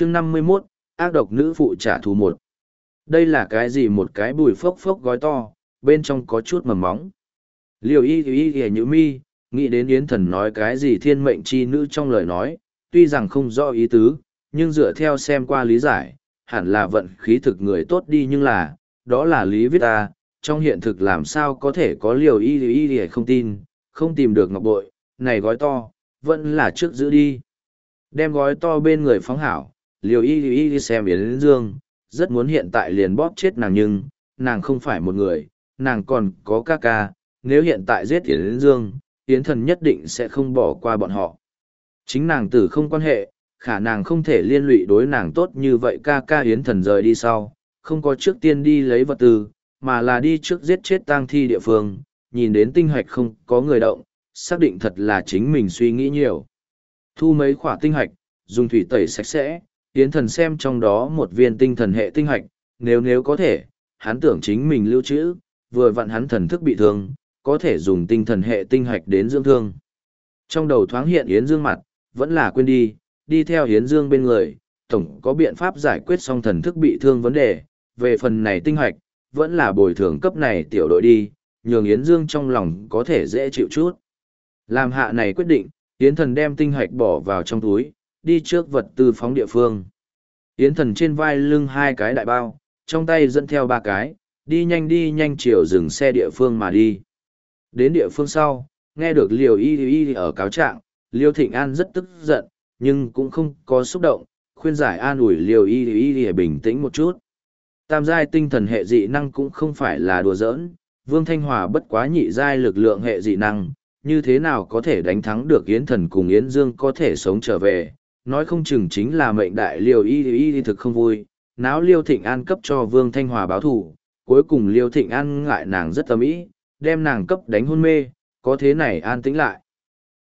chương năm mươi 51, ác độc nữ phụ trả thù một. Đây là cái gì một cái bùi phốc phốc gói to, bên trong có chút mầm móng. Liều y y y như mi, nghĩ đến Yến Thần nói cái gì thiên mệnh chi nữ trong lời nói, tuy rằng không rõ ý tứ, nhưng dựa theo xem qua lý giải, hẳn là vận khí thực người tốt đi nhưng là, đó là lý viết ta, trong hiện thực làm sao có thể có liều y y y không tin, không tìm được ngọc bội, này gói to, vẫn là trước giữ đi. Đem gói to bên người phóng hảo, liều y y y xem Yến Dương, rất muốn hiện tại liền bóp chết nàng nhưng, nàng không phải một người, nàng còn có ca ca, nếu hiện tại giết Yến Dương, Yến thần nhất định sẽ không bỏ qua bọn họ. Chính nàng tử không quan hệ, khả năng không thể liên lụy đối nàng tốt như vậy ca ca Yến thần rời đi sau, không có trước tiên đi lấy vật tư, mà là đi trước giết chết tang thi địa phương, nhìn đến tinh hạch không có người động, xác định thật là chính mình suy nghĩ nhiều. Thu mấy khỏa tinh hạch, dùng thủy tẩy sạch sẽ, Yến thần xem trong đó một viên tinh thần hệ tinh hạch, nếu nếu có thể, hắn tưởng chính mình lưu trữ, vừa vặn hắn thần thức bị thương, có thể dùng tinh thần hệ tinh hạch đến dưỡng thương. Trong đầu thoáng hiện Yến Dương mặt, vẫn là quên đi, đi theo Yến Dương bên người, tổng có biện pháp giải quyết xong thần thức bị thương vấn đề, về phần này tinh hạch, vẫn là bồi thường cấp này tiểu đội đi, nhường Yến Dương trong lòng có thể dễ chịu chút. Làm hạ này quyết định, Yến thần đem tinh hạch bỏ vào trong túi, đi trước vật tư phóng địa phương. Yến thần trên vai lưng hai cái đại bao, trong tay dẫn theo ba cái, đi nhanh đi nhanh chiều dừng xe địa phương mà đi. Đến địa phương sau, nghe được Liều Y Y ở cáo trạng, Liêu Thịnh An rất tức giận, nhưng cũng không có xúc động, khuyên giải an ủi Liều Y Y Y bình tĩnh một chút. Tam giai tinh thần hệ dị năng cũng không phải là đùa giỡn, Vương Thanh Hòa bất quá nhị giai lực lượng hệ dị năng, như thế nào có thể đánh thắng được Yến Thần cùng Yến Dương có thể sống trở về, nói không chừng chính là mệnh đại Liều Y Y Y thực không vui, náo Liêu Thịnh An cấp cho Vương Thanh Hòa báo thủ, cuối cùng Liêu Thịnh An ngại nàng rất tâm ý, đem nàng cấp đánh hôn mê, có thế này an tĩnh lại.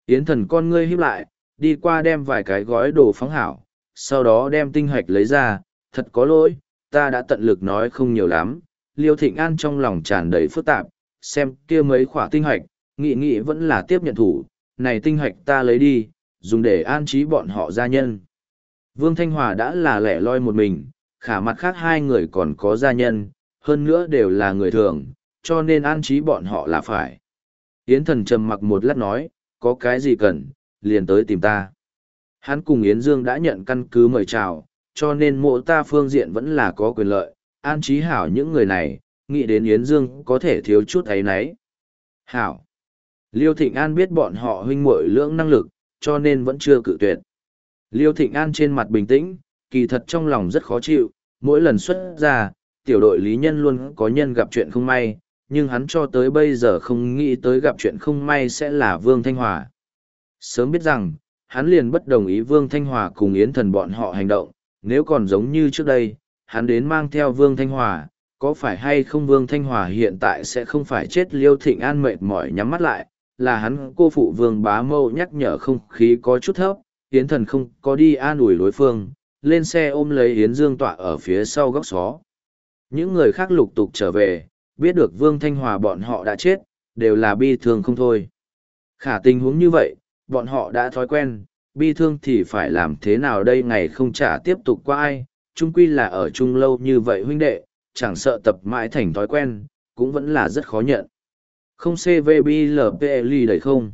Yến thần con ngươi híp lại, đi qua đem vài cái gói đồ phóng hảo, sau đó đem tinh hoạch lấy ra, thật có lỗi, ta đã tận lực nói không nhiều lắm. Liêu Thịnh An trong lòng tràn đầy phức tạp, xem kia mấy khỏa tinh hoạch, nghị nghị vẫn là tiếp nhận thủ, này tinh hoạch ta lấy đi, dùng để an trí bọn họ gia nhân. Vương Thanh Hòa đã là lẻ loi một mình, khả mặt khác hai người còn có gia nhân, hơn nữa đều là người thường, cho nên an trí bọn họ là phải. Yến thần trầm mặc một lát nói, có cái gì cần, liền tới tìm ta. Hắn cùng Yến Dương đã nhận căn cứ mời chào, cho nên mộ ta phương diện vẫn là có quyền lợi, an trí hảo những người này, nghĩ đến Yến Dương có thể thiếu chút ấy nấy. Hảo. Liêu Thịnh An biết bọn họ huynh muội lưỡng năng lực, cho nên vẫn chưa cự tuyệt. Liêu Thịnh An trên mặt bình tĩnh, kỳ thật trong lòng rất khó chịu, mỗi lần xuất ra, tiểu đội lý nhân luôn có nhân gặp chuyện không may, nhưng hắn cho tới bây giờ không nghĩ tới gặp chuyện không may sẽ là Vương Thanh Hòa. Sớm biết rằng, hắn liền bất đồng ý Vương Thanh Hòa cùng Yến Thần bọn họ hành động, nếu còn giống như trước đây, hắn đến mang theo Vương Thanh Hòa, có phải hay không Vương Thanh Hòa hiện tại sẽ không phải chết liêu thịnh an mệt mỏi nhắm mắt lại, là hắn cô phụ Vương Bá Mâu nhắc nhở không khí có chút thấp, Yến Thần không có đi an ủi đối phương, lên xe ôm lấy Yến Dương tọa ở phía sau góc xó. Những người khác lục tục trở về, biết được Vương Thanh Hòa bọn họ đã chết, đều là bi thương không thôi. Khả tình huống như vậy, bọn họ đã thói quen, bi thương thì phải làm thế nào đây ngày không trả tiếp tục qua ai, chung quy là ở chung lâu như vậy huynh đệ, chẳng sợ tập mãi thành thói quen, cũng vẫn là rất khó nhận. Không CVBLPL đầy không?